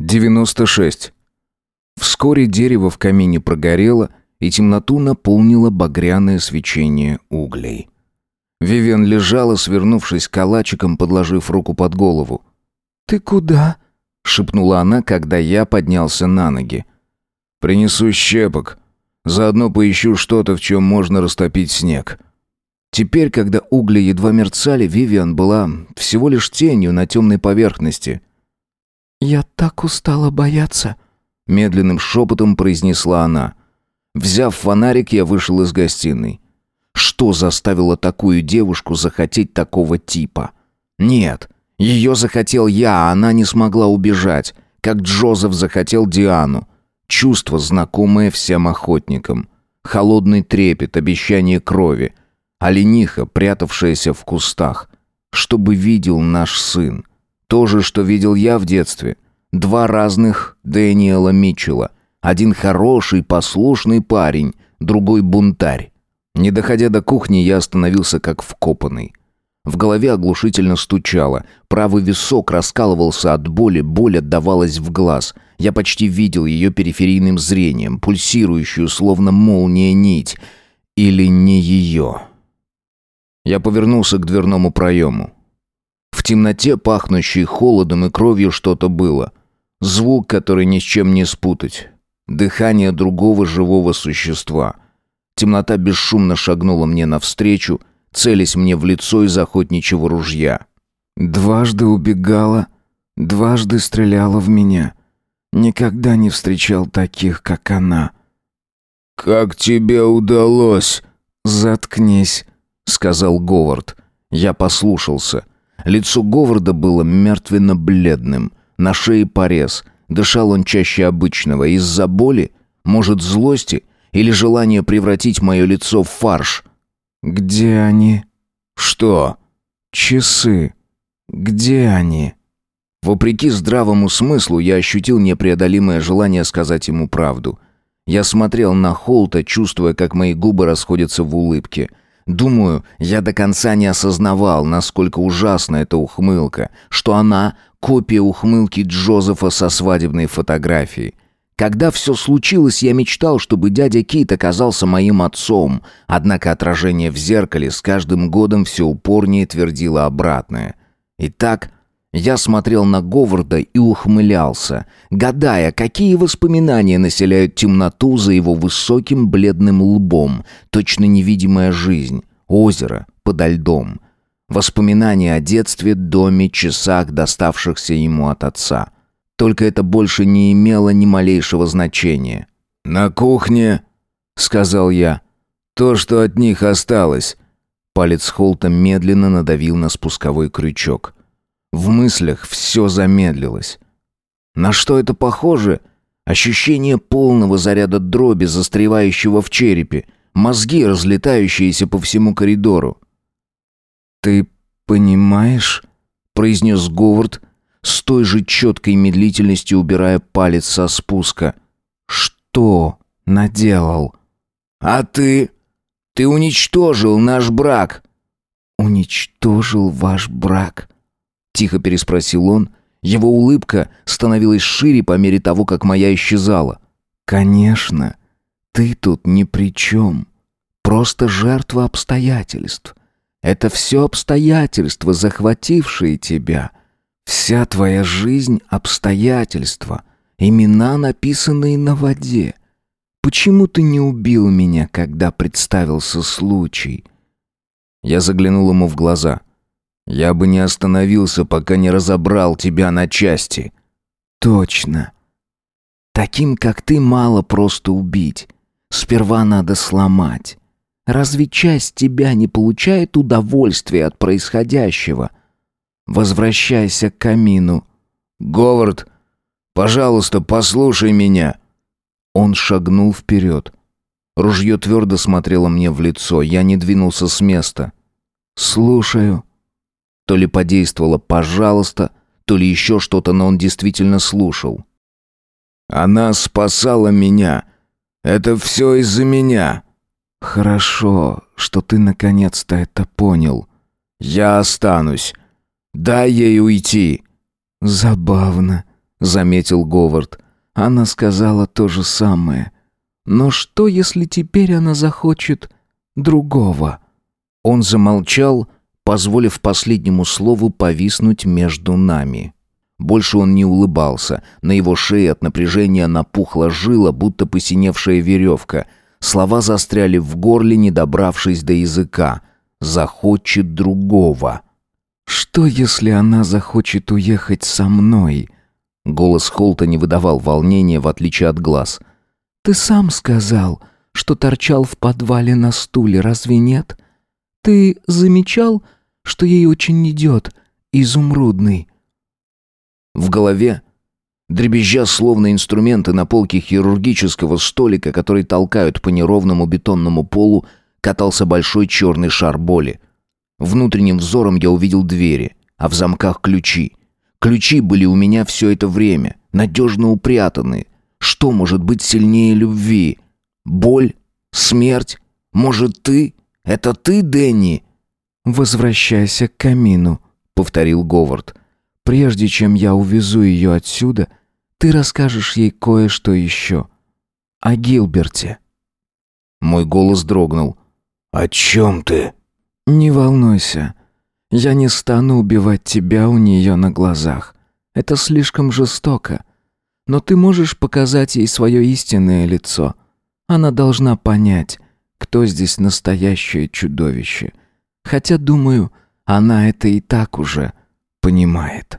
96. Вскоре дерево в камине прогорело, и темноту наполнило багряное свечение углей. Вивен лежала, свернувшись калачиком, подложив руку под голову. «Ты куда?» — шепнула она, когда я поднялся на ноги. «Принесу щепок. Заодно поищу что-то, в чем можно растопить снег». Теперь, когда угли едва мерцали, Вивиан была всего лишь тенью на темной поверхности. «Я так устала бояться», — медленным шепотом произнесла она. Взяв фонарик, я вышел из гостиной. Что заставило такую девушку захотеть такого типа? Нет, ее захотел я, а она не смогла убежать, как Джозеф захотел Диану. Чувство, знакомое всем охотникам. Холодный трепет, обещание крови. Олениха, прятавшаяся в кустах. Чтобы видел наш сын. То же, что видел я в детстве. Два разных Дэниела Митчелла. Один хороший, послушный парень, другой бунтарь. Не доходя до кухни, я остановился как вкопанный. В голове оглушительно стучало. Правый висок раскалывался от боли, боль отдавалась в глаз. Я почти видел ее периферийным зрением, пульсирующую, словно молния нить. Или не ее. Я повернулся к дверному проему. Темноте, пахнущей холодом и кровью, что-то было. Звук, который ни с чем не спутать. Дыхание другого живого существа. Темнота бесшумно шагнула мне навстречу, целясь мне в лицо из охотничьего ружья. Дважды убегала, дважды стреляла в меня. Никогда не встречал таких, как она. «Как тебе удалось?» «Заткнись», — сказал Говард. Я послушался. Лицо Говарда было мертвенно-бледным, на шее порез. Дышал он чаще обычного. Из-за боли? Может, злости? Или желание превратить мое лицо в фарш? «Где они?» «Что?» «Часы. Где они?» Вопреки здравому смыслу, я ощутил непреодолимое желание сказать ему правду. Я смотрел на Холта, чувствуя, как мои губы расходятся в улыбке. Думаю, я до конца не осознавал, насколько ужасна эта ухмылка, что она — копия ухмылки Джозефа со свадебной фотографией. Когда все случилось, я мечтал, чтобы дядя Кит оказался моим отцом, однако отражение в зеркале с каждым годом все упорнее твердило обратное. Итак, я смотрел на Говарда и ухмылялся, гадая, какие воспоминания населяют темноту за его высоким бледным лбом, точно невидимая жизнь, озеро подо льдом. Воспоминания о детстве, доме, часах, доставшихся ему от отца. Только это больше не имело ни малейшего значения. «На кухне», — сказал я, — «то, что от них осталось». Палец Холта медленно надавил на спусковой крючок. В мыслях все замедлилось. На что это похоже? Ощущение полного заряда дроби, застревающего в черепе, мозги, разлетающиеся по всему коридору. «Ты понимаешь?» — произнес Говард, с той же четкой медлительностью убирая палец со спуска. «Что наделал?» «А ты? Ты уничтожил наш брак!» «Уничтожил ваш брак?» Тихо переспросил он. Его улыбка становилась шире по мере того, как моя исчезала. «Конечно, ты тут ни при чем. Просто жертва обстоятельств. Это все обстоятельства, захватившие тебя. Вся твоя жизнь — обстоятельства, имена, написанные на воде. Почему ты не убил меня, когда представился случай?» Я заглянул ему в глаза. «Я бы не остановился, пока не разобрал тебя на части». «Точно. Таким, как ты, мало просто убить. Сперва надо сломать. Разве часть тебя не получает удовольствия от происходящего?» Возвращайся к камину. Говард, пожалуйста, послушай меня. Он шагнул вперед. Ружье твердо смотрело мне в лицо. Я не двинулся с места. Слушаю. То ли подействовало «пожалуйста», то ли еще что-то, но он действительно слушал. Она спасала меня. Это все из-за меня. Хорошо, что ты наконец-то это понял. Я останусь. Дай ей уйти». «Забавно. заметил Говард. Она сказала то же самое. Но что, если теперь она захочет другого? Он замолчал, позволив последнему слову повиснуть между нами. Больше он не улыбался. На его шее от напряжения напухла жила, будто посиневшая веревка. Слова застряли в горле, не добравшись до языка. «Захочет другого». «Что, если она захочет уехать со мной?» Голос Холта не выдавал волнения, в отличие от глаз. «Ты сам сказал, что торчал в подвале на стуле, разве нет? Ты замечал, что ей очень идет изумрудный?» В голове, дребезжа словно инструменты на полке хирургического столика, который толкают по неровному бетонному полу, катался большой черный шар боли. Внутренним взором я увидел двери, а в замках ключи. Ключи были у меня все это время, надежно упрятаны. Что может быть сильнее любви? Боль? Смерть? Может, ты? Это ты, Дэнни?» «Возвращайся к камину», — повторил Говард. Прежде чем я увезу ее отсюда, ты расскажешь ей кое-что еще. О Гилберте». Мой голос дрогнул. «О чем ты?» «Не волнуйся. Я не стану убивать тебя у нее на глазах. Это слишком жестоко. Но ты можешь показать ей свое истинное лицо. Она должна понять, кто здесь настоящее чудовище. Хотя, думаю, она это и так уже понимает.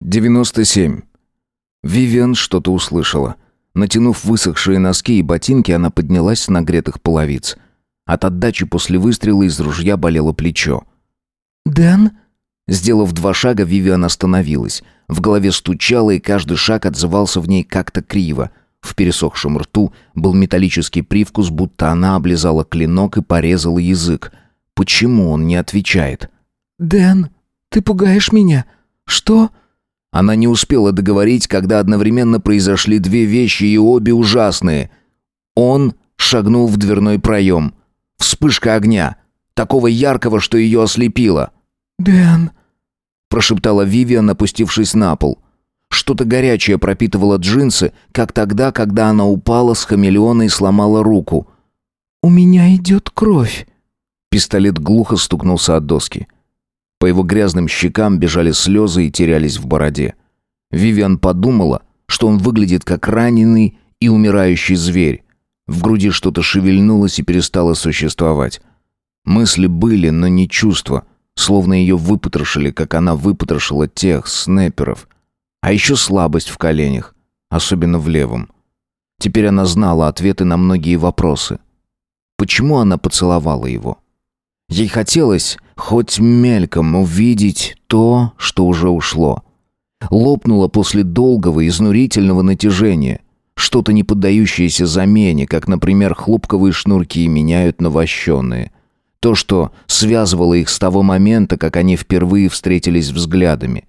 97. Вивиан что-то услышала. Натянув высохшие носки и ботинки, она поднялась с нагретых половиц. От отдачи после выстрела из ружья болело плечо. «Дэн?» Сделав два шага, Вивиан остановилась. В голове стучало, и каждый шаг отзывался в ней как-то криво. В пересохшем рту был металлический привкус, будто она облизала клинок и порезала язык. Почему он не отвечает? «Дэн, ты пугаешь меня. Что?» Она не успела договорить, когда одновременно произошли две вещи, и обе ужасные. Он шагнул в дверной проем. Вспышка огня. Такого яркого, что ее ослепило. «Дэн...» Прошептала Вивиан, опустившись на пол. Что-то горячее пропитывало джинсы, как тогда, когда она упала с хамелеона и сломала руку. «У меня идет кровь». Пистолет глухо стукнулся от доски. По его грязным щекам бежали слезы и терялись в бороде. Вивиан подумала, что он выглядит как раненый и умирающий зверь. В груди что-то шевельнулось и перестало существовать. Мысли были, но не чувства, словно ее выпотрошили, как она выпотрошила тех снайперов. А еще слабость в коленях, особенно в левом. Теперь она знала ответы на многие вопросы. Почему она поцеловала его? Ей хотелось хоть мельком увидеть то, что уже ушло. Лопнуло после долгого, изнурительного натяжения. Что-то не поддающееся замене, как, например, хлопковые шнурки меняют на вощеные. То, что связывало их с того момента, как они впервые встретились взглядами.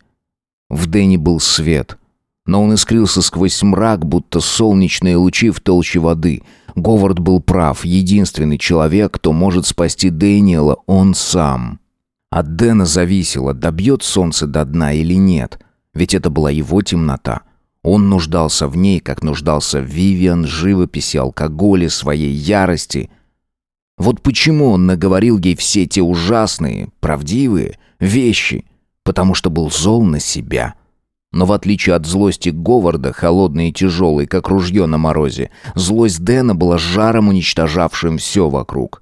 В Дэне был свет. Но он искрился сквозь мрак, будто солнечные лучи в толще воды — Говард был прав. Единственный человек, кто может спасти Дэниела, он сам. От Дэна зависело, добьет солнце до дна или нет. Ведь это была его темнота. Он нуждался в ней, как нуждался в Вивиан, живописи, алкоголе, своей ярости. Вот почему он наговорил ей все те ужасные, правдивые вещи. Потому что был зол на себя. — но в отличие от злости Говарда, холодной и тяжелой, как ружье на морозе, злость Дэна была жаром, уничтожавшим все вокруг.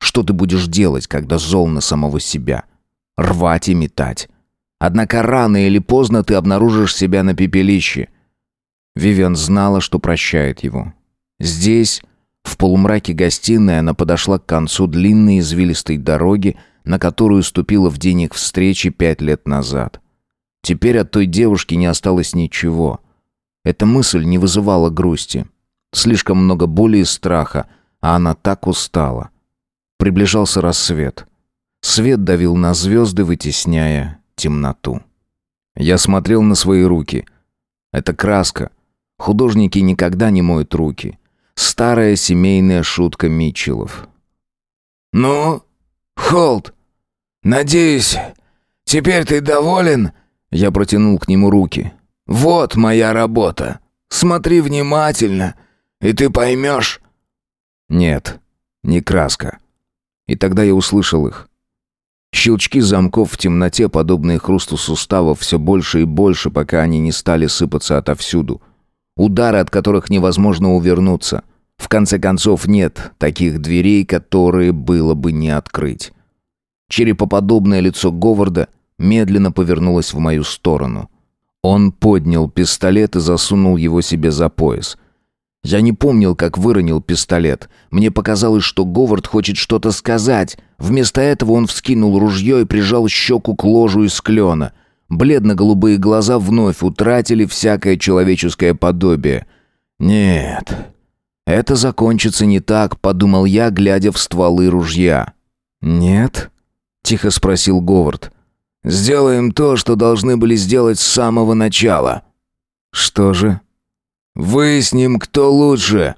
Что ты будешь делать, когда зол на самого себя? Рвать и метать. Однако рано или поздно ты обнаружишь себя на пепелище. Вивиан знала, что прощает его. Здесь, в полумраке гостиной, она подошла к концу длинной извилистой дороги, на которую ступила в день их встречи пять лет назад. Теперь от той девушки не осталось ничего. Эта мысль не вызывала грусти. Слишком много боли и страха, а она так устала. Приближался рассвет. Свет давил на звезды, вытесняя темноту. Я смотрел на свои руки. Это краска. Художники никогда не моют руки. Старая семейная шутка Митчеллов. «Ну, Холт, надеюсь, теперь ты доволен?» Я протянул к нему руки. «Вот моя работа. Смотри внимательно, и ты поймешь». Нет, не краска. И тогда я услышал их. Щелчки замков в темноте, подобные хрусту суставов, все больше и больше, пока они не стали сыпаться отовсюду. Удары, от которых невозможно увернуться. В конце концов, нет таких дверей, которые было бы не открыть. Черепоподобное лицо Говарда медленно повернулось в мою сторону. Он поднял пистолет и засунул его себе за пояс. Я не помнил, как выронил пистолет. Мне показалось, что Говард хочет что-то сказать. Вместо этого он вскинул ружье и прижал щеку к ложу из клена. Бледно-голубые глаза вновь утратили всякое человеческое подобие. «Нет, это закончится не так», — подумал я, глядя в стволы ружья. «Нет?» — тихо спросил Говард. «Сделаем то, что должны были сделать с самого начала». «Что же?» «Выясним, кто лучше!»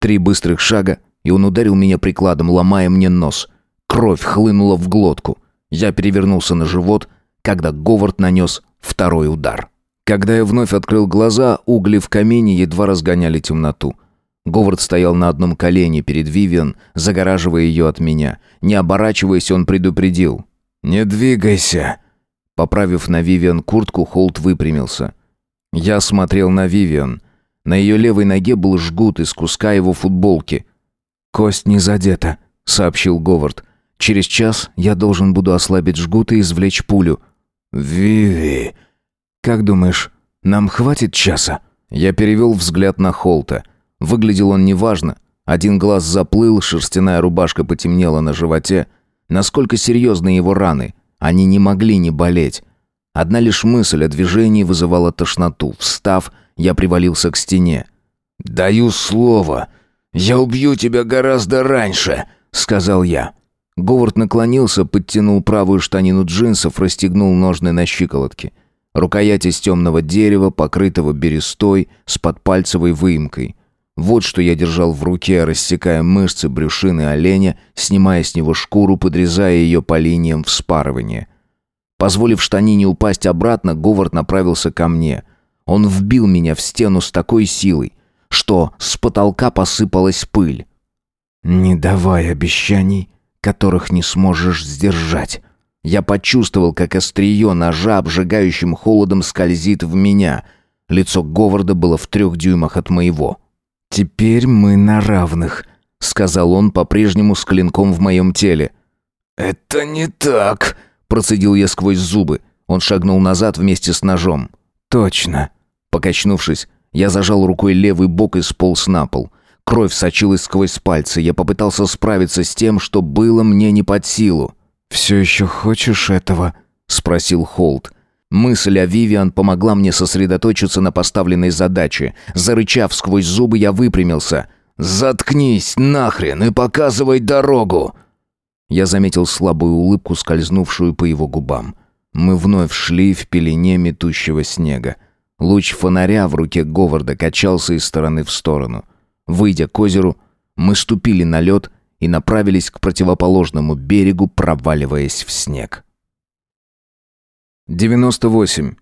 Три быстрых шага, и он ударил меня прикладом, ломая мне нос. Кровь хлынула в глотку. Я перевернулся на живот, когда Говард нанес второй удар. Когда я вновь открыл глаза, угли в камине едва разгоняли темноту. Говард стоял на одном колене перед Вивиан, загораживая ее от меня. Не оборачиваясь, он предупредил. «Не двигайся!» Поправив на Вивиан куртку, Холт выпрямился. Я смотрел на Вивиан. На ее левой ноге был жгут из куска его футболки. «Кость не задета», — сообщил Говард. «Через час я должен буду ослабить жгут и извлечь пулю». «Виви...» «Как думаешь, нам хватит часа?» Я перевел взгляд на Холта. Выглядел он неважно. Один глаз заплыл, шерстяная рубашка потемнела на животе. Насколько серьезны его раны? Они не могли не болеть. Одна лишь мысль о движении вызывала тошноту. Встав, я привалился к стене. «Даю слово. Я убью тебя гораздо раньше», — сказал я. Говард наклонился, подтянул правую штанину джинсов, расстегнул ножны на щиколотке. Рукоять из темного дерева, покрытого берестой, с подпальцевой выемкой. Вот что я держал в руке, рассекая мышцы брюшины оленя, снимая с него шкуру, подрезая ее по линиям вспарывания. Позволив штанине упасть обратно, Говард направился ко мне. Он вбил меня в стену с такой силой, что с потолка посыпалась пыль. «Не давай обещаний, которых не сможешь сдержать». Я почувствовал, как острие ножа обжигающим холодом скользит в меня. Лицо Говарда было в трех дюймах от моего. «Теперь мы на равных», — сказал он по-прежнему с клинком в моем теле. «Это не так», Процедил я сквозь зубы. Он шагнул назад вместе с ножом. «Точно». Покачнувшись, я зажал рукой левый бок и сполз на пол. Кровь сочилась сквозь пальцы. Я попытался справиться с тем, что было мне не под силу. «Все еще хочешь этого?» — спросил Холт. Мысль о Вивиан помогла мне сосредоточиться на поставленной задаче. Зарычав сквозь зубы, я выпрямился. «Заткнись нахрен и показывай дорогу!» Я заметил слабую улыбку, скользнувшую по его губам. Мы вновь шли в пелене метущего снега. Луч фонаря в руке Говарда качался из стороны в сторону. Выйдя к озеру, мы ступили на лед и направились к противоположному берегу, проваливаясь в снег. 98.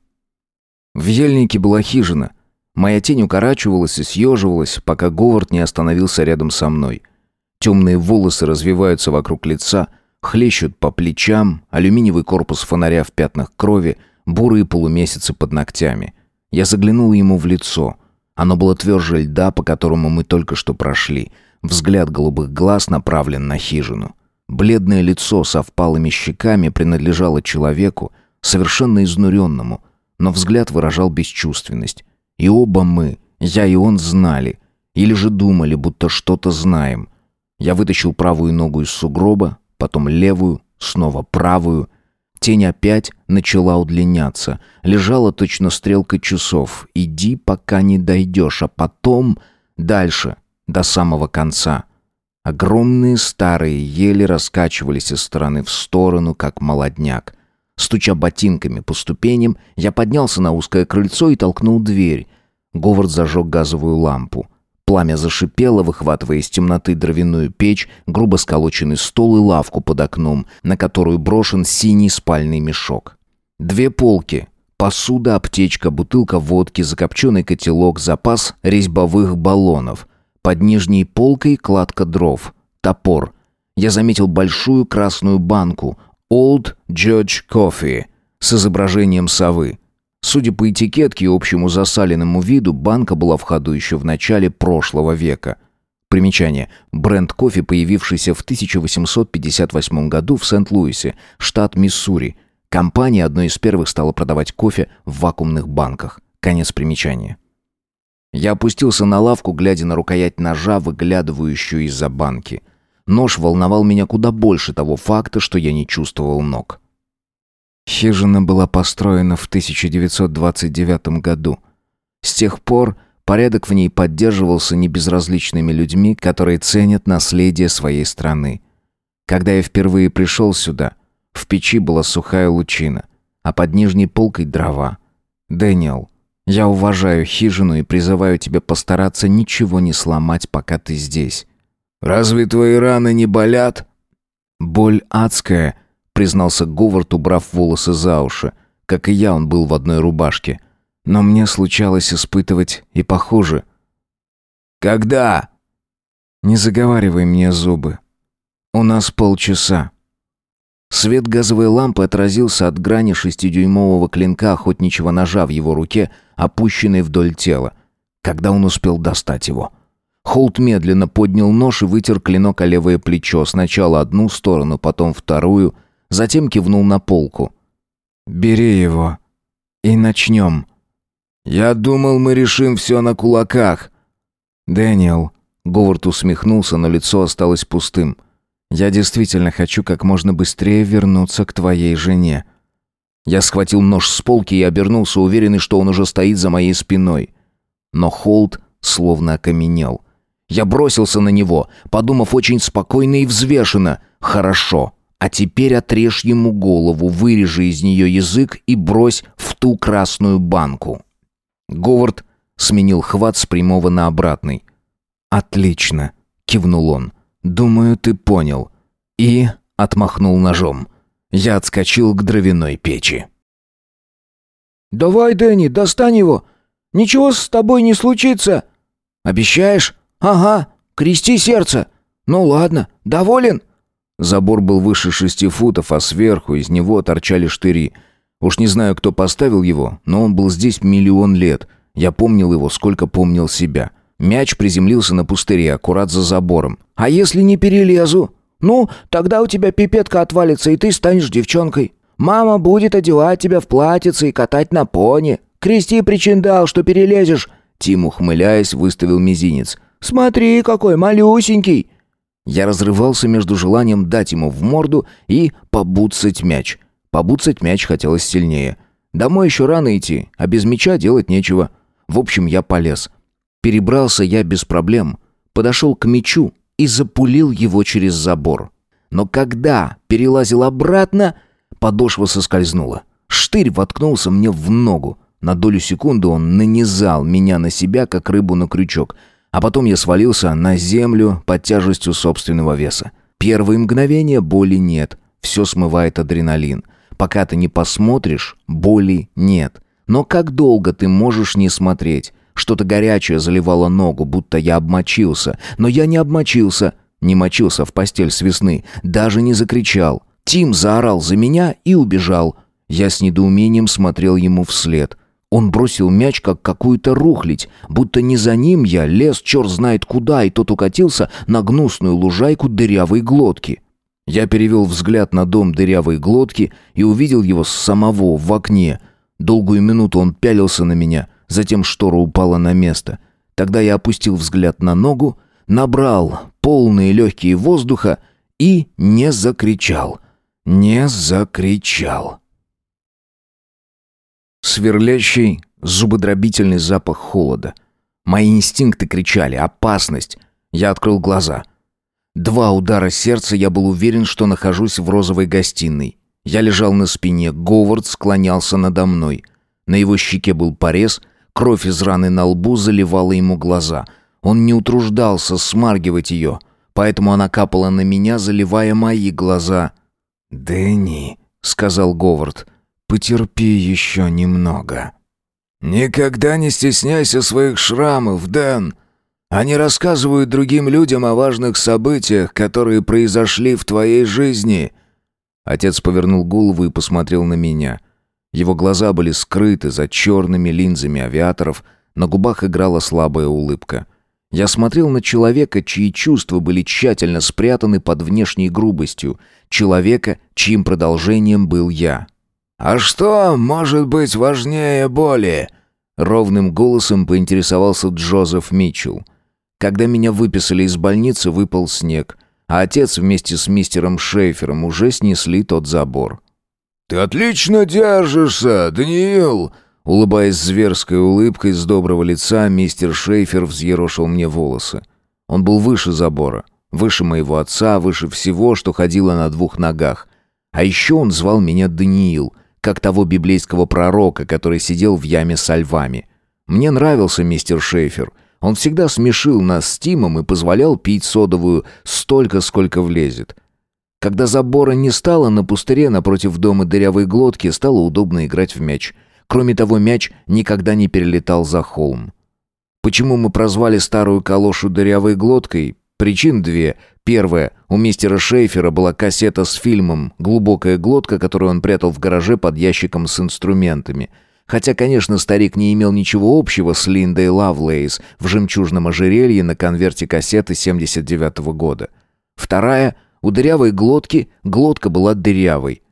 В ельнике была хижина. Моя тень укорачивалась и съеживалась, пока Говард не остановился рядом со мной. Темные волосы развиваются вокруг лица, хлещут по плечам, алюминиевый корпус фонаря в пятнах крови, бурые полумесяцы под ногтями. Я заглянул ему в лицо. Оно было тверже льда, по которому мы только что прошли. Взгляд голубых глаз направлен на хижину. Бледное лицо со впалыми щеками принадлежало человеку, совершенно изнуренному, но взгляд выражал бесчувственность. И оба мы, я и он, знали, или же думали, будто что-то знаем. Я вытащил правую ногу из сугроба, потом левую, снова правую. Тень опять начала удлиняться. Лежала точно стрелка часов. Иди, пока не дойдешь, а потом дальше, до самого конца. Огромные старые ели раскачивались из стороны в сторону, как молодняк. Стуча ботинками по ступеням, я поднялся на узкое крыльцо и толкнул дверь. Говард зажег газовую лампу. Пламя зашипело, выхватывая из темноты дровяную печь, грубо сколоченный стол и лавку под окном, на которую брошен синий спальный мешок. Две полки. Посуда, аптечка, бутылка водки, закопченный котелок, запас резьбовых баллонов. Под нижней полкой кладка дров. Топор. Я заметил большую красную банку Old Judge Coffee с изображением совы. Судя по этикетке и общему засаленному виду, банка была в ходу еще в начале прошлого века. Примечание. Бренд кофе, появившийся в 1858 году в Сент-Луисе, штат Миссури. Компания одной из первых стала продавать кофе в вакуумных банках. Конец примечания. Я опустился на лавку, глядя на рукоять ножа, выглядывающую из-за банки. Нож волновал меня куда больше того факта, что я не чувствовал ног. Хижина была построена в 1929 году. С тех пор порядок в ней поддерживался небезразличными людьми, которые ценят наследие своей страны. Когда я впервые пришел сюда, в печи была сухая лучина, а под нижней полкой дрова. «Дэниел, я уважаю хижину и призываю тебя постараться ничего не сломать, пока ты здесь». «Разве твои раны не болят?» «Боль адская», признался Говард, убрав волосы за уши. Как и я, он был в одной рубашке. Но мне случалось испытывать и похуже. «Когда?» «Не заговаривай мне зубы. У нас полчаса». Свет газовой лампы отразился от грани шестидюймового клинка охотничьего ножа в его руке, опущенной вдоль тела. Когда он успел достать его? Холт медленно поднял нож и вытер клинок о левое плечо, сначала одну сторону, потом вторую — Затем кивнул на полку. «Бери его. И начнем». «Я думал, мы решим все на кулаках». «Дэниел», — Говард усмехнулся, но лицо осталось пустым. «Я действительно хочу как можно быстрее вернуться к твоей жене». Я схватил нож с полки и обернулся, уверенный, что он уже стоит за моей спиной. Но Холт словно окаменел. Я бросился на него, подумав очень спокойно и взвешенно. «Хорошо, а теперь отрежь ему голову, вырежи из нее язык и брось в ту красную банку. Говард сменил хват с прямого на обратный. «Отлично», — кивнул он. «Думаю, ты понял». И отмахнул ножом. Я отскочил к дровяной печи. «Давай, Дэнни, достань его. Ничего с тобой не случится». «Обещаешь?» «Ага, крести сердце». «Ну ладно, доволен?» Забор был выше шести футов, а сверху из него торчали штыри. Уж не знаю, кто поставил его, но он был здесь миллион лет. Я помнил его, сколько помнил себя. Мяч приземлился на пустыре, аккурат за забором. «А если не перелезу? Ну, тогда у тебя пипетка отвалится, и ты станешь девчонкой. Мама будет одевать тебя в платьице и катать на пони. Крести причиндал, что перелезешь». Тим, ухмыляясь, выставил мизинец. «Смотри, какой малюсенький!» Я разрывался между желанием дать ему в морду и побуцать мяч. Побуцать мяч хотелось сильнее. Домой еще рано идти, а без мяча делать нечего. В общем, я полез. Перебрался я без проблем. Подошел к мячу и запулил его через забор. Но когда перелазил обратно, подошва соскользнула. Штырь воткнулся мне в ногу. На долю секунды он нанизал меня на себя, как рыбу на крючок — а потом я свалился на землю под тяжестью собственного веса. Первые мгновения боли нет, все смывает адреналин. Пока ты не посмотришь, боли нет. Но как долго ты можешь не смотреть? Что-то горячее заливало ногу, будто я обмочился. Но я не обмочился, не мочился в постель с весны, даже не закричал. Тим заорал за меня и убежал. Я с недоумением смотрел ему вслед. Он бросил мяч, как какую-то рухлить, будто не за ним я лез черт знает куда, и тот укатился на гнусную лужайку дырявой глотки. Я перевел взгляд на дом дырявой глотки и увидел его с самого в окне. Долгую минуту он пялился на меня, затем штора упала на место. Тогда я опустил взгляд на ногу, набрал полные легкие воздуха и не закричал. Не закричал. Сверлящий, зубодробительный запах холода. Мои инстинкты кричали «Опасность!». Я открыл глаза. Два удара сердца, я был уверен, что нахожусь в розовой гостиной. Я лежал на спине, Говард склонялся надо мной. На его щеке был порез, кровь из раны на лбу заливала ему глаза. Он не утруждался смаргивать ее, поэтому она капала на меня, заливая мои глаза. «Дэнни», — сказал Говард, — Потерпи еще немного». «Никогда не стесняйся своих шрамов, Дэн. Они рассказывают другим людям о важных событиях, которые произошли в твоей жизни». Отец повернул голову и посмотрел на меня. Его глаза были скрыты за черными линзами авиаторов, на губах играла слабая улыбка. Я смотрел на человека, чьи чувства были тщательно спрятаны под внешней грубостью, человека, чьим продолжением был я. «А что может быть важнее боли?» Ровным голосом поинтересовался Джозеф Митчелл. Когда меня выписали из больницы, выпал снег, а отец вместе с мистером Шейфером уже снесли тот забор. «Ты отлично держишься, Даниил!» Улыбаясь зверской улыбкой с доброго лица, мистер Шейфер взъерошил мне волосы. Он был выше забора, выше моего отца, выше всего, что ходило на двух ногах. А еще он звал меня Даниил, как того библейского пророка, который сидел в яме со львами. Мне нравился мистер Шейфер. Он всегда смешил нас с Тимом и позволял пить содовую столько, сколько влезет. Когда забора не стало, на пустыре напротив дома дырявой глотки стало удобно играть в мяч. Кроме того, мяч никогда не перелетал за холм. Почему мы прозвали старую калошу дырявой глоткой? Причин две. Первая. У мистера Шейфера была кассета с фильмом «Глубокая глотка», которую он прятал в гараже под ящиком с инструментами. Хотя, конечно, старик не имел ничего общего с Линдой Лавлейс в жемчужном ожерелье на конверте кассеты 79 -го года. Вторая. У дырявой глотки глотка была дырявой.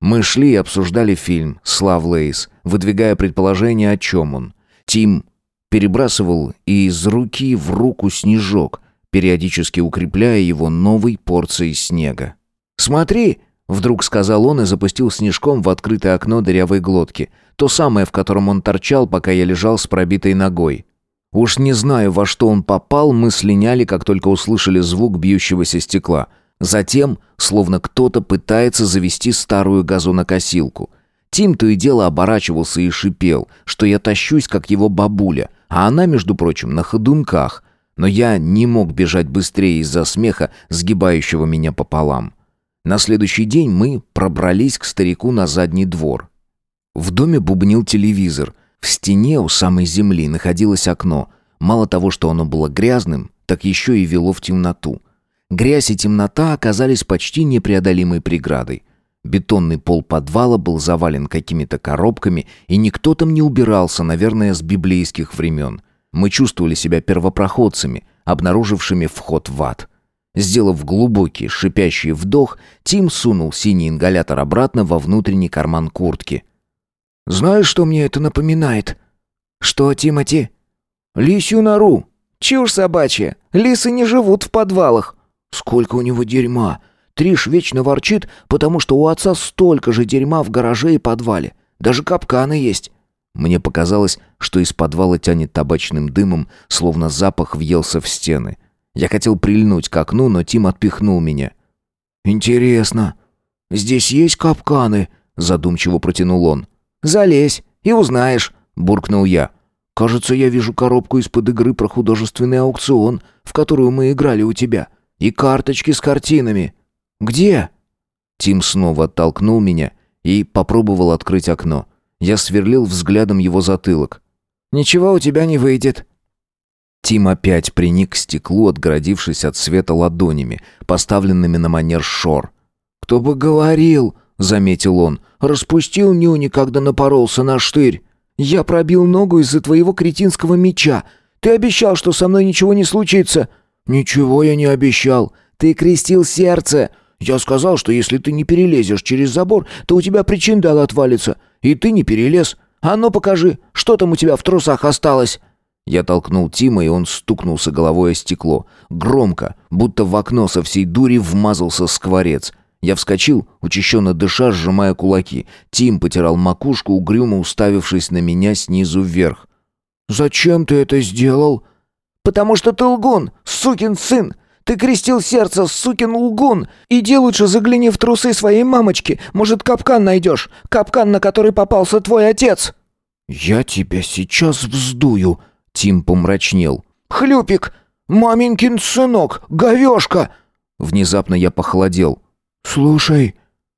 Мы шли и обсуждали фильм с Лавлейс, выдвигая предположение, о чем он. Тим перебрасывал из руки в руку снежок, периодически укрепляя его новой порцией снега. «Смотри!» — вдруг сказал он и запустил снежком в открытое окно дырявой глотки, то самое, в котором он торчал, пока я лежал с пробитой ногой. Уж не знаю, во что он попал, мы слиняли, как только услышали звук бьющегося стекла. Затем, словно кто-то пытается завести старую газонокосилку. Тим то и дело оборачивался и шипел, что я тащусь, как его бабуля, а она, между прочим, на ходунках, но я не мог бежать быстрее из-за смеха, сгибающего меня пополам. На следующий день мы пробрались к старику на задний двор. В доме бубнил телевизор. В стене у самой земли находилось окно. Мало того, что оно было грязным, так еще и вело в темноту. Грязь и темнота оказались почти непреодолимой преградой. Бетонный пол подвала был завален какими-то коробками, и никто там не убирался, наверное, с библейских времен. Мы чувствовали себя первопроходцами, обнаружившими вход в ад. Сделав глубокий, шипящий вдох, Тим сунул синий ингалятор обратно во внутренний карман куртки. «Знаешь, что мне это напоминает?» «Что, Тимати?» «Лисью нору». «Чушь собачья. Лисы не живут в подвалах». «Сколько у него дерьма!» Триш вечно ворчит, потому что у отца столько же дерьма в гараже и подвале. Даже капканы есть. Мне показалось, что из подвала тянет табачным дымом, словно запах въелся в стены. Я хотел прильнуть к окну, но Тим отпихнул меня. «Интересно, здесь есть капканы?» Задумчиво протянул он. «Залезь и узнаешь», — буркнул я. «Кажется, я вижу коробку из-под игры про художественный аукцион, в которую мы играли у тебя, и карточки с картинами. Где?» Тим снова оттолкнул меня и попробовал открыть окно. Я сверлил взглядом его затылок. «Ничего у тебя не выйдет». Тим опять приник к стеклу, отгородившись от света ладонями, поставленными на манер шор. «Кто бы говорил», — заметил он, — «распустил нюни, когда напоролся на штырь. Я пробил ногу из-за твоего кретинского меча. Ты обещал, что со мной ничего не случится». «Ничего я не обещал. Ты крестил сердце. Я сказал, что если ты не перелезешь через забор, то у тебя причиндал отвалится. И ты не перелез. А ну покажи, что там у тебя в трусах осталось?» Я толкнул Тима, и он стукнулся головой о стекло. Громко, будто в окно со всей дури вмазался скворец. Я вскочил, учащенно дыша, сжимая кулаки. Тим потирал макушку, угрюмо уставившись на меня снизу вверх. «Зачем ты это сделал?» «Потому что ты лгун, сукин сын! Ты крестил сердце, сукин лгун! Иди лучше загляни в трусы своей мамочки. Может, капкан найдешь? Капкан, на который попался твой отец!» «Я тебя сейчас вздую!» Тим помрачнел. «Хлюпик! Маменькин сынок! Говешка!» Внезапно я похолодел. «Слушай...»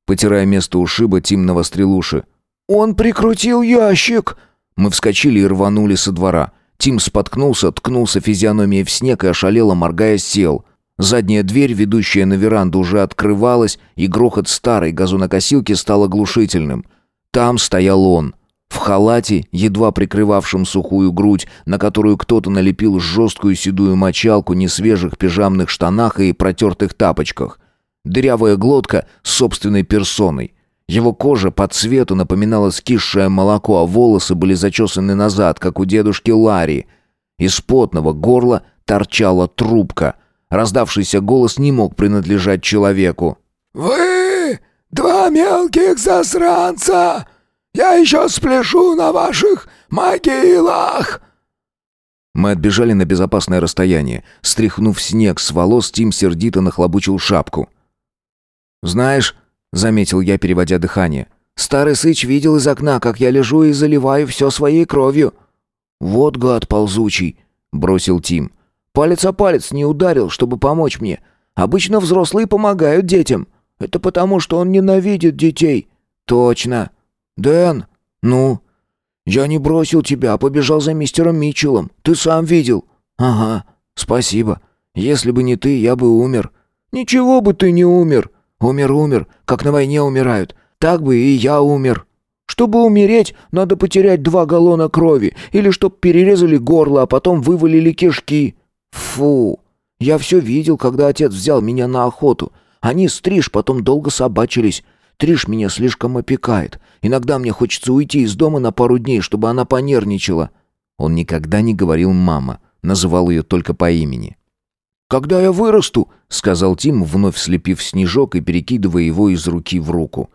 Потирая место ушиба, Тим навострил уши. «Он прикрутил ящик!» Мы вскочили и рванули со двора. Тим споткнулся, ткнулся физиономией в снег и ошалело, моргая, сел. Задняя дверь, ведущая на веранду, уже открывалась, и грохот старой газонокосилки стал оглушительным. Там стоял он. В халате, едва прикрывавшем сухую грудь, на которую кто-то налепил жесткую седую мочалку, несвежих пижамных штанах и протертых тапочках. Дырявая глотка с собственной персоной. Его кожа по цвету напоминала скисшее молоко, а волосы были зачесаны назад, как у дедушки Ларри. Из потного горла торчала трубка. Раздавшийся голос не мог принадлежать человеку. «Вы два мелких засранца! Я еще спляшу на ваших могилах!» Мы отбежали на безопасное расстояние. Стряхнув снег с волос, Тим сердито нахлобучил шапку. «Знаешь, заметил я, переводя дыхание. Старый сыч видел из окна, как я лежу и заливаю все своей кровью. Вот гад ползучий, бросил Тим. Палец о палец не ударил, чтобы помочь мне. Обычно взрослые помогают детям. Это потому, что он ненавидит детей. Точно. Дэн, ну, я не бросил тебя, а побежал за мистером Митчеллом. Ты сам видел. Ага. Спасибо. Если бы не ты, я бы умер. Ничего бы ты не умер. Умер-умер, как на войне умирают. Так бы и я умер. Чтобы умереть, надо потерять два галлона крови, или чтоб перерезали горло, а потом вывалили кишки. Фу. Я все видел, когда отец взял меня на охоту. Они с Триш потом долго собачились. Триш меня слишком опекает. Иногда мне хочется уйти из дома на пару дней, чтобы она понервничала. Он никогда не говорил «мама», называл ее только по имени. «Когда я вырасту», — сказал Тим, вновь слепив снежок и перекидывая его из руки в руку,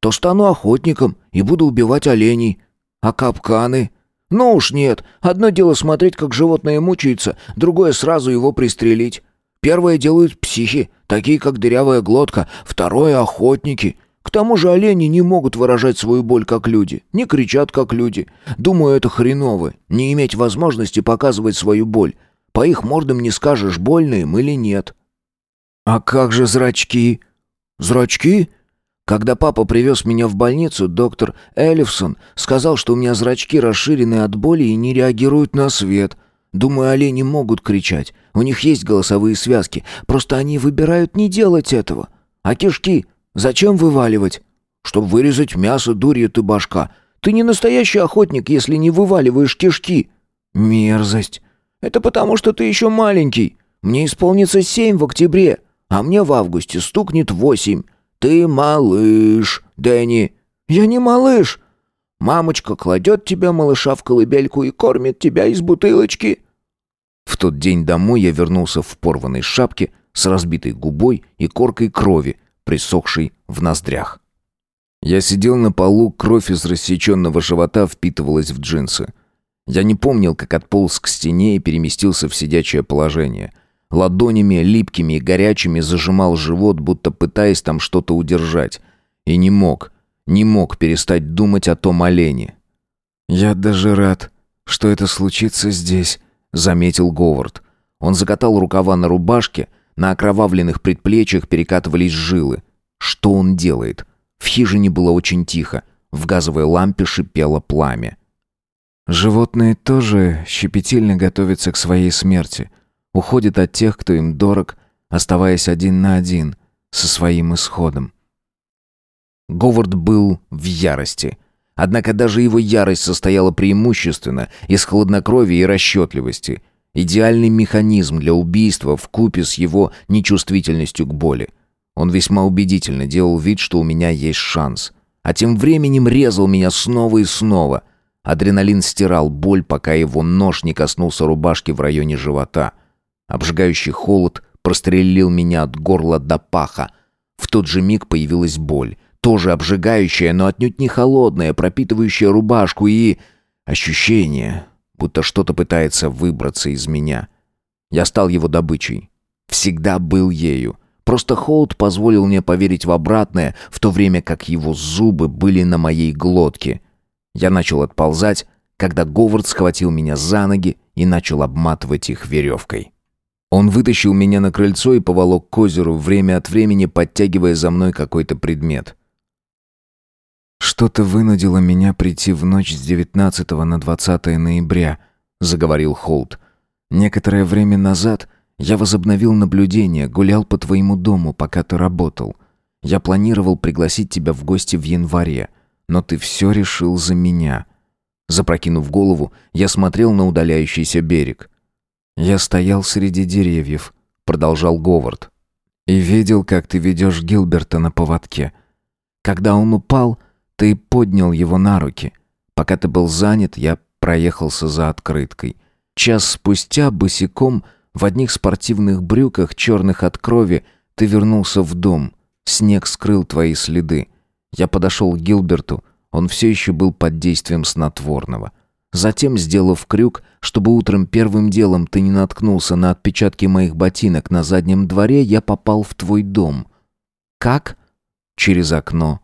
«то стану охотником и буду убивать оленей. А капканы? Ну уж нет. Одно дело смотреть, как животное мучается, другое сразу его пристрелить. Первое делают психи, такие как дырявая глотка, второе — охотники». К тому же олени не могут выражать свою боль как люди, не кричат как люди. Думаю, это хреново, не иметь возможности показывать свою боль. По их мордам не скажешь, больно им или нет. А как же зрачки? Зрачки? Когда папа привез меня в больницу, доктор Эллифсон сказал, что у меня зрачки расширены от боли и не реагируют на свет. Думаю, олени могут кричать. У них есть голосовые связки. Просто они выбирают не делать этого. А кишки зачем вываливать? Чтобы вырезать мясо, дурья ты башка. Ты не настоящий охотник, если не вываливаешь кишки. Мерзость. Это потому, что ты еще маленький. Мне исполнится семь в октябре, а мне в августе стукнет восемь. Ты малыш, Дэнни. Я не малыш. Мамочка кладет тебя, малыша, в колыбельку и кормит тебя из бутылочки. В тот день домой я вернулся в порванной шапке с разбитой губой и коркой крови, присохшей в ноздрях. Я сидел на полу, кровь из рассеченного живота впитывалась в джинсы. Я не помнил, как отполз к стене и переместился в сидячее положение. Ладонями, липкими и горячими зажимал живот, будто пытаясь там что-то удержать. И не мог, не мог перестать думать о том олене. «Я даже рад, что это случится здесь», — заметил Говард. Он закатал рукава на рубашке, на окровавленных предплечьях перекатывались жилы. Что он делает? В хижине было очень тихо. В газовой лампе шипело пламя. Животные тоже щепетильно готовятся к своей смерти, уходят от тех, кто им дорог, оставаясь один на один со своим исходом. Говард был в ярости. Однако даже его ярость состояла преимущественно из хладнокровия и расчетливости. Идеальный механизм для убийства в купе с его нечувствительностью к боли. Он весьма убедительно делал вид, что у меня есть шанс. А тем временем резал меня снова и снова – Адреналин стирал боль, пока его нож не коснулся рубашки в районе живота. Обжигающий холод прострелил меня от горла до паха. В тот же миг появилась боль. Тоже обжигающая, но отнюдь не холодная, пропитывающая рубашку и... Ощущение, будто что-то пытается выбраться из меня. Я стал его добычей. Всегда был ею. Просто холод позволил мне поверить в обратное, в то время как его зубы были на моей глотке — я начал отползать, когда Говард схватил меня за ноги и начал обматывать их веревкой. Он вытащил меня на крыльцо и поволок к озеру, время от времени подтягивая за мной какой-то предмет. «Что-то вынудило меня прийти в ночь с 19 на 20 ноября», — заговорил Холт. «Некоторое время назад я возобновил наблюдение, гулял по твоему дому, пока ты работал. Я планировал пригласить тебя в гости в январе, но ты все решил за меня». Запрокинув голову, я смотрел на удаляющийся берег. «Я стоял среди деревьев», — продолжал Говард, «и видел, как ты ведешь Гилберта на поводке. Когда он упал, ты поднял его на руки. Пока ты был занят, я проехался за открыткой. Час спустя, босиком, в одних спортивных брюках, черных от крови, ты вернулся в дом. Снег скрыл твои следы. Я подошел к Гилберту, он все еще был под действием снотворного. Затем, сделав крюк, чтобы утром первым делом ты не наткнулся на отпечатки моих ботинок на заднем дворе, я попал в твой дом. Как? Через окно.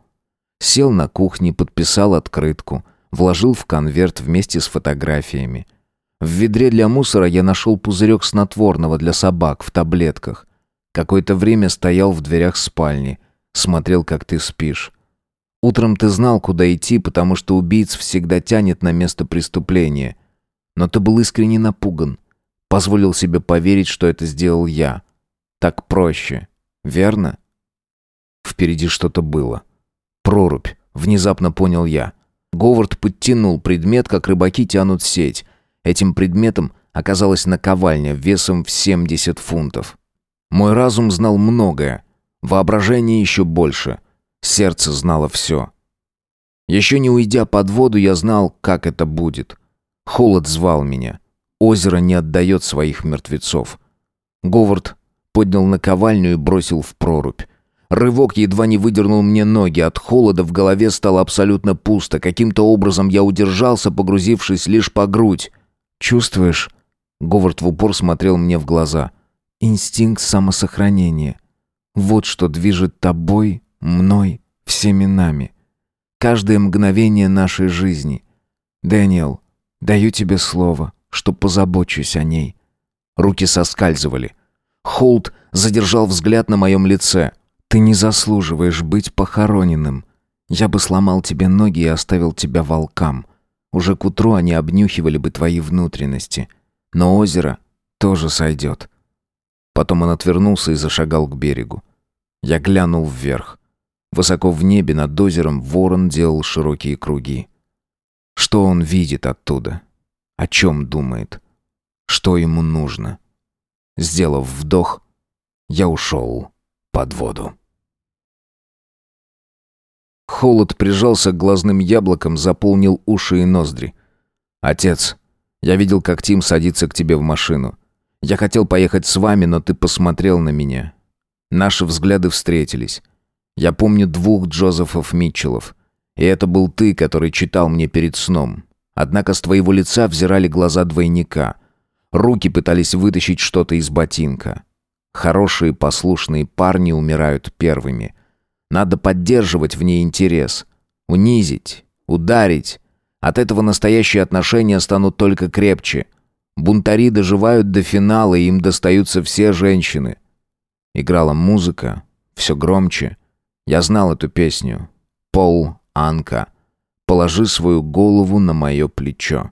Сел на кухне, подписал открытку, вложил в конверт вместе с фотографиями. В ведре для мусора я нашел пузырек снотворного для собак в таблетках. Какое-то время стоял в дверях спальни, смотрел, как ты спишь. Утром ты знал, куда идти, потому что убийц всегда тянет на место преступления. Но ты был искренне напуган. Позволил себе поверить, что это сделал я. Так проще. Верно? Впереди что-то было. Прорубь. Внезапно понял я. Говард подтянул предмет, как рыбаки тянут сеть. Этим предметом оказалась наковальня весом в 70 фунтов. Мой разум знал многое. Воображение еще больше — Сердце знало все. Еще не уйдя под воду, я знал, как это будет. Холод звал меня. Озеро не отдает своих мертвецов. Говард поднял наковальню и бросил в прорубь. Рывок едва не выдернул мне ноги. От холода в голове стало абсолютно пусто. Каким-то образом я удержался, погрузившись лишь по грудь. «Чувствуешь?» Говард в упор смотрел мне в глаза. «Инстинкт самосохранения. Вот что движет тобой мной, всеми нами. Каждое мгновение нашей жизни. Дэниел, даю тебе слово, что позабочусь о ней. Руки соскальзывали. Холт задержал взгляд на моем лице. Ты не заслуживаешь быть похороненным. Я бы сломал тебе ноги и оставил тебя волкам. Уже к утру они обнюхивали бы твои внутренности. Но озеро тоже сойдет. Потом он отвернулся и зашагал к берегу. Я глянул вверх. Высоко в небе над озером ворон делал широкие круги. Что он видит оттуда? О чем думает? Что ему нужно? Сделав вдох, я ушел под воду. Холод прижался к глазным яблокам, заполнил уши и ноздри. «Отец, я видел, как Тим садится к тебе в машину. Я хотел поехать с вами, но ты посмотрел на меня. Наши взгляды встретились. Я помню двух Джозефов Митчеллов. И это был ты, который читал мне перед сном. Однако с твоего лица взирали глаза двойника. Руки пытались вытащить что-то из ботинка. Хорошие послушные парни умирают первыми. Надо поддерживать в ней интерес. Унизить, ударить. От этого настоящие отношения станут только крепче. Бунтари доживают до финала, и им достаются все женщины. Играла музыка, все громче. Я знал эту песню. Пол Анка. Положи свою голову на мое плечо.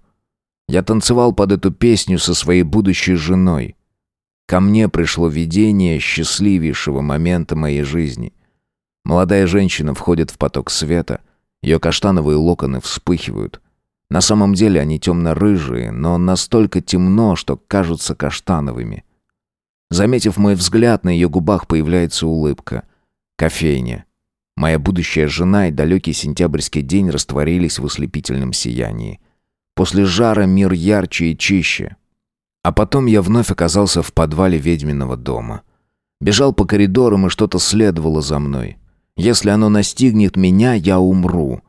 Я танцевал под эту песню со своей будущей женой. Ко мне пришло видение счастливейшего момента моей жизни. Молодая женщина входит в поток света, ее каштановые локоны вспыхивают. На самом деле они темно-рыжие, но настолько темно, что кажутся каштановыми. Заметив мой взгляд, на ее губах появляется улыбка. Кофейня. Моя будущая жена и далекий сентябрьский день растворились в ослепительном сиянии. После жара мир ярче и чище. А потом я вновь оказался в подвале ведьминого дома. Бежал по коридорам, и что-то следовало за мной. Если оно настигнет меня, я умру.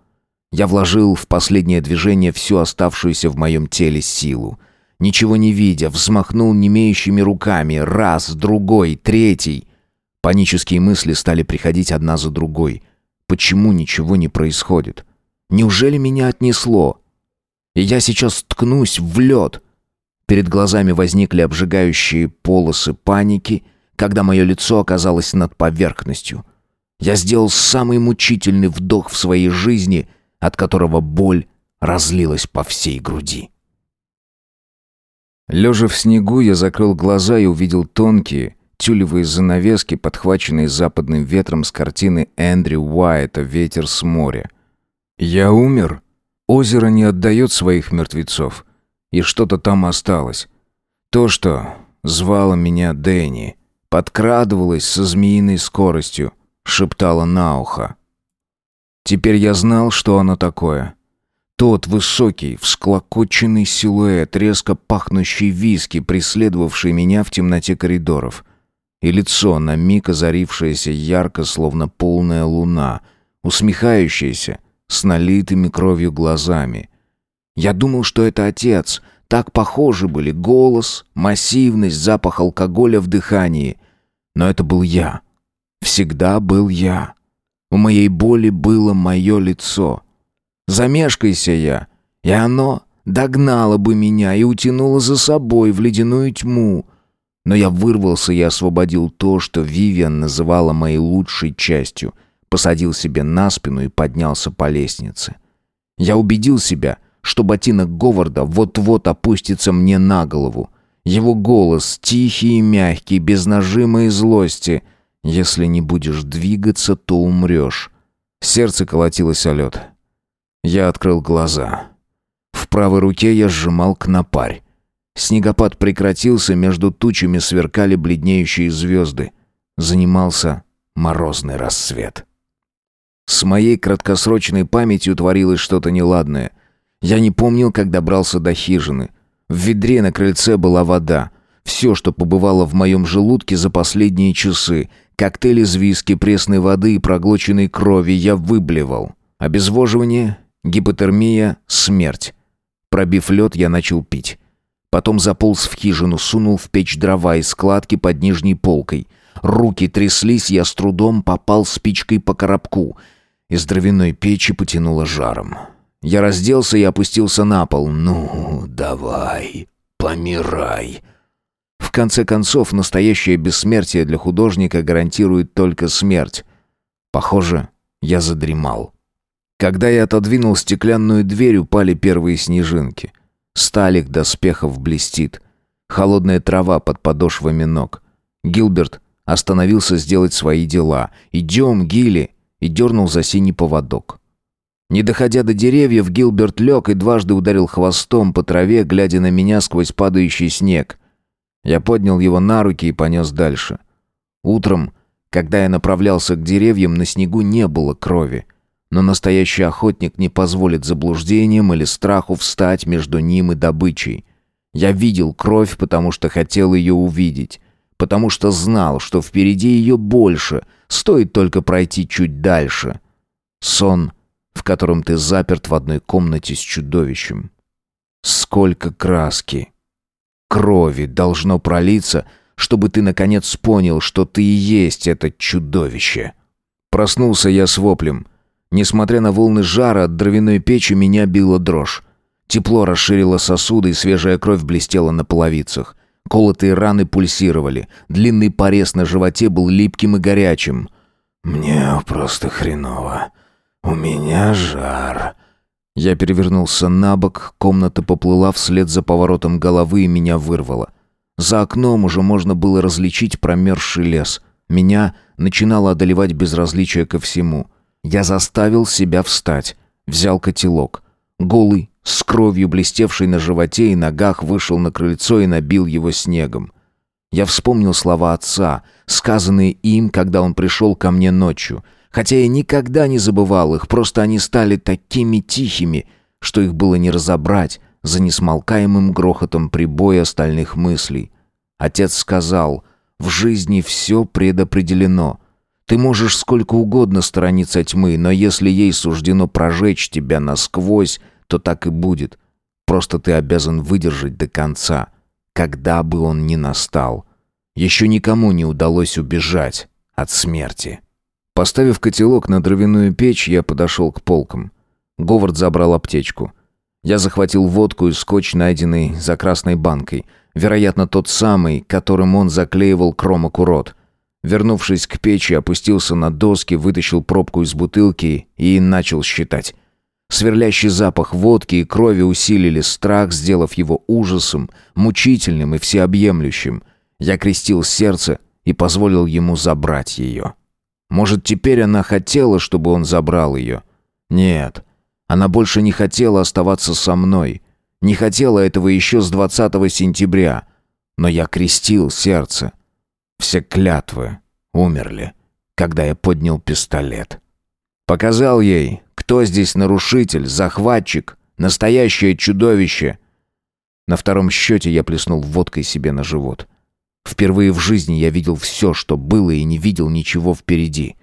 Я вложил в последнее движение всю оставшуюся в моем теле силу. Ничего не видя, взмахнул немеющими руками. Раз, другой, третий. Панические мысли стали приходить одна за другой. Почему ничего не происходит? Неужели меня отнесло? И я сейчас ткнусь в лед. Перед глазами возникли обжигающие полосы паники, когда мое лицо оказалось над поверхностью. Я сделал самый мучительный вдох в своей жизни, от которого боль разлилась по всей груди. Лежа в снегу, я закрыл глаза и увидел тонкие, тюлевые занавески, подхваченные западным ветром с картины Эндрю Уайта «Ветер с моря». Я умер. Озеро не отдает своих мертвецов. И что-то там осталось. То, что звало меня Дэнни, подкрадывалось со змеиной скоростью, шептала на ухо. Теперь я знал, что оно такое. Тот высокий, всклокоченный силуэт, резко пахнущий виски, преследовавший меня в темноте коридоров. И лицо, на миг озарившееся ярко, словно полная луна, усмехающееся, с налитыми кровью глазами. Я думал, что это отец. Так похожи были голос, массивность, запах алкоголя в дыхании. Но это был я. Всегда был я. У моей боли было мое лицо — Замешкайся я, и оно догнало бы меня и утянуло за собой в ледяную тьму. Но я вырвался и освободил то, что Вивиан называла моей лучшей частью, посадил себе на спину и поднялся по лестнице. Я убедил себя, что ботинок Говарда вот-вот опустится мне на голову. Его голос тихий и мягкий, без нажима и злости. «Если не будешь двигаться, то умрешь». Сердце колотилось о лед. Я открыл глаза. В правой руке я сжимал кнопарь. Снегопад прекратился, между тучами сверкали бледнеющие звезды. Занимался морозный рассвет. С моей краткосрочной памятью творилось что-то неладное. Я не помнил, как добрался до хижины. В ведре на крыльце была вода. Все, что побывало в моем желудке за последние часы. Коктейль из виски, пресной воды и проглоченной крови я выблевал. Обезвоживание Гипотермия — смерть. Пробив лед, я начал пить. Потом заполз в хижину, сунул в печь дрова из складки под нижней полкой. Руки тряслись, я с трудом попал спичкой по коробку. Из дровяной печи потянуло жаром. Я разделся и опустился на пол. «Ну, давай, помирай». В конце концов, настоящее бессмертие для художника гарантирует только смерть. Похоже, я задремал. Когда я отодвинул стеклянную дверь, упали первые снежинки. Сталик доспехов блестит. Холодная трава под подошвами ног. Гилберт остановился сделать свои дела. «Идем, Гилли!» и дернул за синий поводок. Не доходя до деревьев, Гилберт лег и дважды ударил хвостом по траве, глядя на меня сквозь падающий снег. Я поднял его на руки и понес дальше. Утром, когда я направлялся к деревьям, на снегу не было крови. Но настоящий охотник не позволит заблуждениям или страху встать между ним и добычей. Я видел кровь, потому что хотел ее увидеть. Потому что знал, что впереди ее больше, стоит только пройти чуть дальше. Сон, в котором ты заперт в одной комнате с чудовищем. Сколько краски, крови должно пролиться, чтобы ты наконец понял, что ты и есть это чудовище. Проснулся я с воплем. Несмотря на волны жара от дровяной печи, меня била дрожь. Тепло расширило сосуды, и свежая кровь блестела на половицах. Колотые раны пульсировали. Длинный порез на животе был липким и горячим. «Мне просто хреново. У меня жар». Я перевернулся на бок, комната поплыла вслед за поворотом головы и меня вырвало. За окном уже можно было различить промерзший лес. Меня начинало одолевать безразличие ко всему — я заставил себя встать. Взял котелок. Голый, с кровью блестевшей на животе и ногах, вышел на крыльцо и набил его снегом. Я вспомнил слова отца, сказанные им, когда он пришел ко мне ночью. Хотя я никогда не забывал их, просто они стали такими тихими, что их было не разобрать за несмолкаемым грохотом прибоя остальных мыслей. Отец сказал, «В жизни все предопределено. Ты можешь сколько угодно сторониться тьмы, но если ей суждено прожечь тебя насквозь, то так и будет. Просто ты обязан выдержать до конца, когда бы он ни настал. Еще никому не удалось убежать от смерти. Поставив котелок на дровяную печь, я подошел к полкам. Говард забрал аптечку. Я захватил водку и скотч, найденный за красной банкой. Вероятно, тот самый, которым он заклеивал кромок урод. Вернувшись к печи, опустился на доски, вытащил пробку из бутылки и начал считать. Сверлящий запах водки и крови усилили страх, сделав его ужасом, мучительным и всеобъемлющим. Я крестил сердце и позволил ему забрать ее. Может, теперь она хотела, чтобы он забрал ее? Нет, она больше не хотела оставаться со мной. Не хотела этого еще с 20 сентября. Но я крестил сердце. Все клятвы умерли, когда я поднял пистолет. Показал ей, кто здесь нарушитель, захватчик, настоящее чудовище. На втором счете я плеснул водкой себе на живот. Впервые в жизни я видел все, что было, и не видел ничего впереди.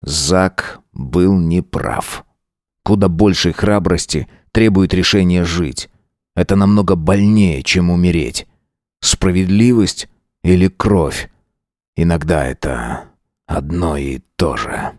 Зак был неправ. Куда большей храбрости требует решение жить. Это намного больнее, чем умереть. Справедливость или кровь? Иногда это одно и то же.